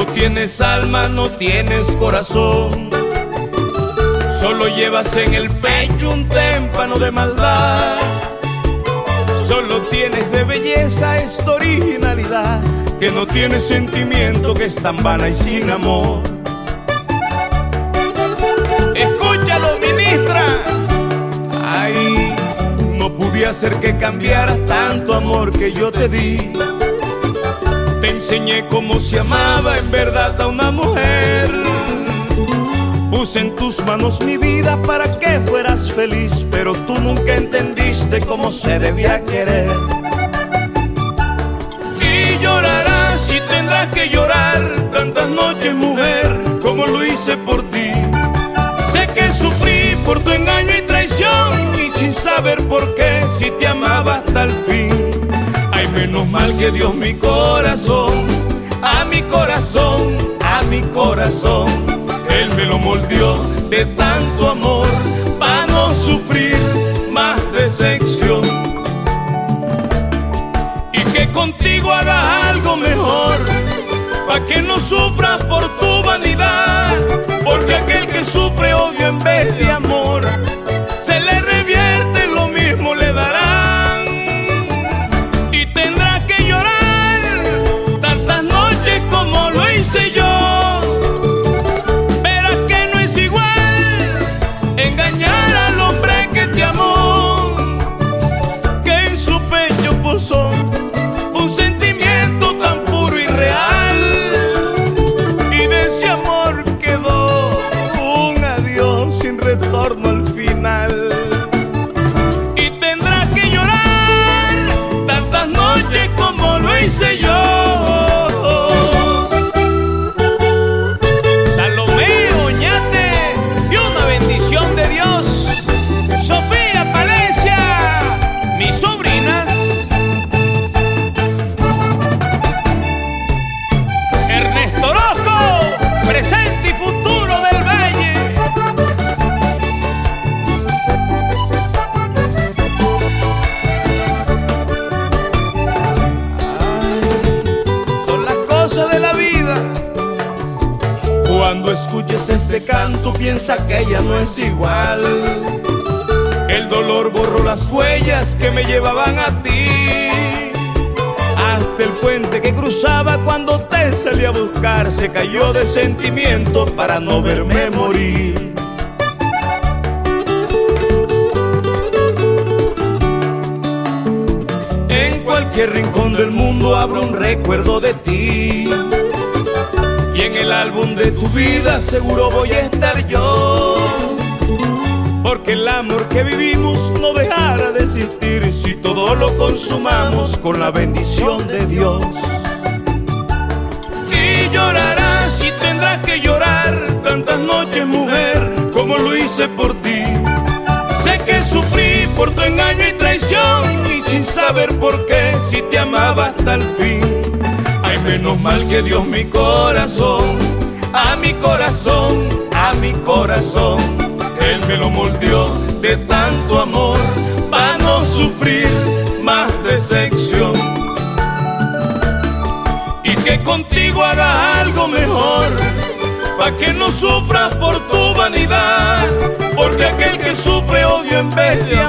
tienes alma, no tienes corazón. Solo llevas en el pecho un témpano de maldad. Solo tienes de belleza esta originalidad que no tiene sentimiento, que es tan vana y sin amor. Escúchalo, ministra. Ay, no pude hacer que cambiaras tanto amor que yo te di. Te enseñé cómo se amaba en verdad a una mujer. Puse en tus manos mi vida para que fueras feliz, pero tú nunca entendiste cómo se debía querer. Y llorarás y tendrás que llorar tantas noches, mujer, como lo hice por ti. Sé que sufrí por tu engaño y traición y sin saber por qué, si te amaba hasta mal que Dios mi corazón, a mi corazón, a mi corazón, Él me lo moldeó de tanto amor para no sufrir más decepción. Y que contigo haga algo mejor, para que no sufras por tu retorno al final. Cuando escuches este canto, piensa que ella no es igual. El dolor borró las huellas que me llevaban a ti. Hasta el puente que cruzaba cuando te salí a buscar se cayó de sentimiento para no verme morir. En cualquier rincón del mundo habrá un recuerdo de ti. Y en el álbum de tu vida seguro voy a estar yo. Porque el amor que vivimos no dejará de existir si todo lo consumamos con la bendición de Dios. Y llorarás y tendrás que llorar tantas noches, mujer, como lo hice por ti. Sé que sufrí por tu engaño y traición y sin saber por qué si te amaba hasta el menos mal que Dios mi corazón, a mi corazón, a mi corazón, Él me lo moldeó de tanto amor para no sufrir más decepción. Y que contigo haga algo mejor, para que no sufras por tu vanidad, porque aquel que sufre odio en vez de